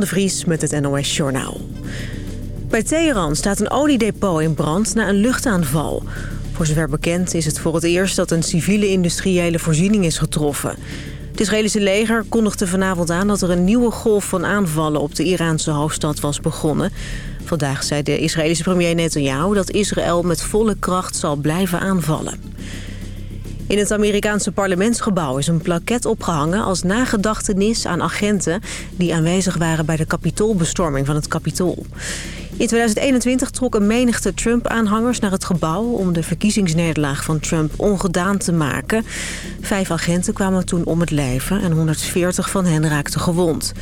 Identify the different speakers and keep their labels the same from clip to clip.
Speaker 1: De Vries met het NOS Journaal. Bij Teheran staat een oliedepot in brand na een luchtaanval. Voor zover bekend is het voor het eerst dat een civiele industriële voorziening is getroffen. Het Israëlische leger kondigde vanavond aan dat er een nieuwe golf van aanvallen op de Iraanse hoofdstad was begonnen. Vandaag zei de Israëlische premier Netanyahu dat Israël met volle kracht zal blijven aanvallen. In het Amerikaanse parlementsgebouw is een plaket opgehangen als nagedachtenis aan agenten die aanwezig waren bij de kapitoolbestorming van het kapitool. In 2021 trok een menigte Trump-aanhangers naar het gebouw... om de verkiezingsnederlaag van Trump ongedaan te maken. Vijf agenten kwamen toen om het leven en 140 van hen raakten gewond.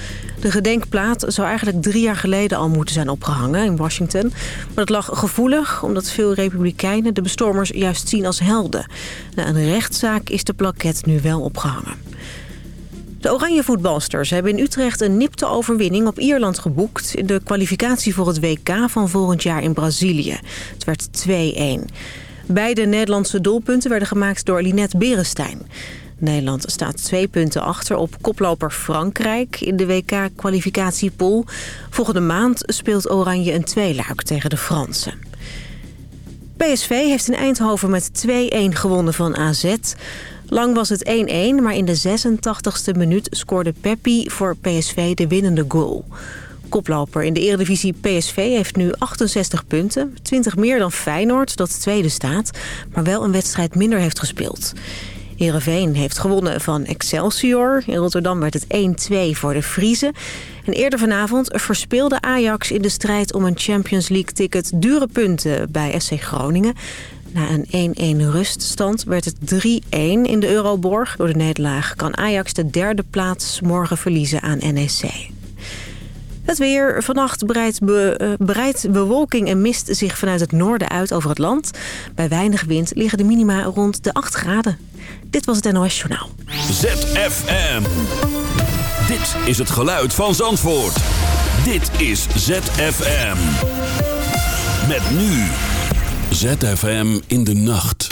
Speaker 1: De gedenkplaat zou eigenlijk drie jaar geleden al moeten zijn opgehangen in Washington. Maar dat lag gevoelig omdat veel republikeinen de bestormers juist zien als helden. Na een rechtszaak is de plaket nu wel opgehangen. De oranje voetbalsters hebben in Utrecht een nipte overwinning op Ierland geboekt... in de kwalificatie voor het WK van volgend jaar in Brazilië. Het werd 2-1. Beide Nederlandse doelpunten werden gemaakt door Linette Berenstein. Nederland staat twee punten achter op koploper Frankrijk in de WK-kwalificatiepool. Volgende maand speelt Oranje een tweeluik tegen de Fransen. PSV heeft in Eindhoven met 2-1 gewonnen van AZ. Lang was het 1-1, maar in de 86e minuut scoorde Peppi voor PSV de winnende goal. Koploper in de Eredivisie PSV heeft nu 68 punten. 20 meer dan Feyenoord, dat tweede staat, maar wel een wedstrijd minder heeft gespeeld. Heerenveen heeft gewonnen van Excelsior. In Rotterdam werd het 1-2 voor de Friese. En eerder vanavond verspeelde Ajax in de strijd om een Champions League-ticket dure punten bij SC Groningen. Na een 1-1 ruststand werd het 3-1 in de Euroborg. Door de nederlaag kan Ajax de derde plaats morgen verliezen aan NEC. Het weer. Vannacht breidt, be, uh, bewolking en mist zich vanuit het noorden uit over het land. Bij weinig wind liggen de minima rond de 8 graden. Dit was het NOS Journaal.
Speaker 2: ZFM. Dit is het geluid van Zandvoort. Dit is ZFM. Met nu... ZFM in de nacht.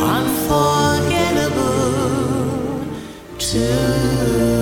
Speaker 3: unforgettable too.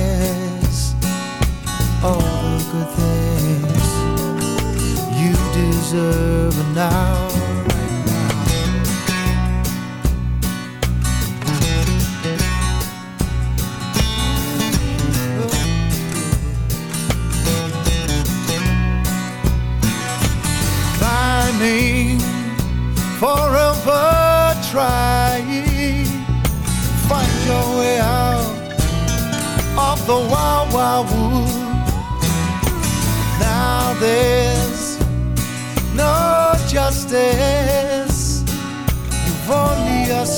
Speaker 4: deserve now.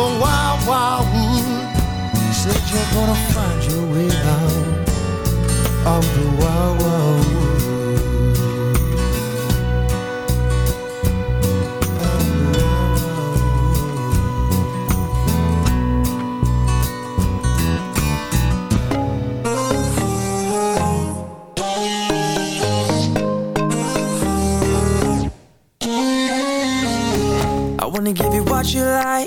Speaker 5: of the wild, wild wood. Said you're gonna find your way out of the wild, wild wood.
Speaker 6: I wanna give you what you like,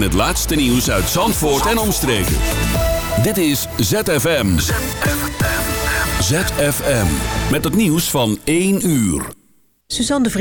Speaker 7: Je het laatste nieuws uit Zandvoort en omstreken. Dit is ZFM. ZFM. Met het nieuws van 1 uur.
Speaker 1: Suzanne de